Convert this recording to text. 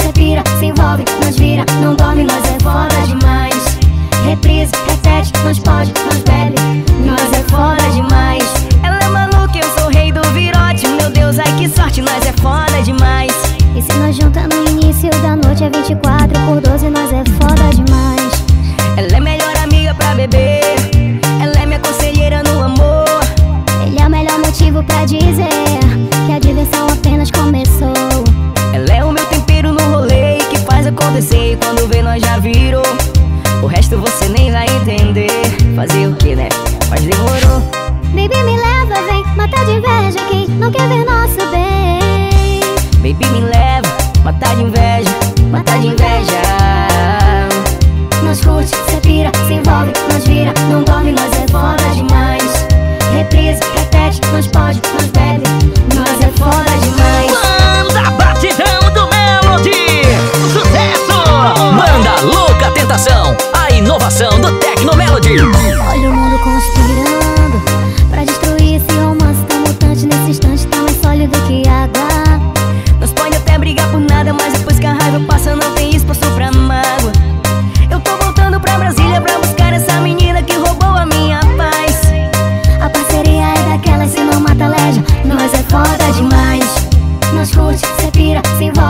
Cê pira, se envolve, nós vira. Não dorme, nós é foda demais. Reprise, repete, nós pode, nós bebe. Nós é foda demais. Ela é maluca, eu sou o rei do virote. Meu Deus, ai que sorte, nós é foda demais. E se nós junta no início da noite é 24 por 12 Nós é foda demais. Ela é melhor amiga pra beber. Ela é minha conselheira no amor. Ele é o melhor motivo pra dizer acontecer. E quando vê, nós já virou. O resto você nem vai entender. Fazer o que, né? Mas demorou. Baby, me leva, vem matar de inveja quem não quer ver nosso bem. Baby, me leva, matar de inveja, matar de inveja. A inovação do Tecno Melody! Olha o mundo conspirando pra destruir esse romance tão mutante nesse instante tão mais sólido que água. Nós pode até brigar por nada, mas depois que a raiva passa, não tem espaço pra mágoa. Eu tô voltando pra Brasília pra buscar essa menina que roubou a minha paz. A parceria é daquelas se não mata lédio, nós é foda demais. Nós curte, cê pira, se envolve.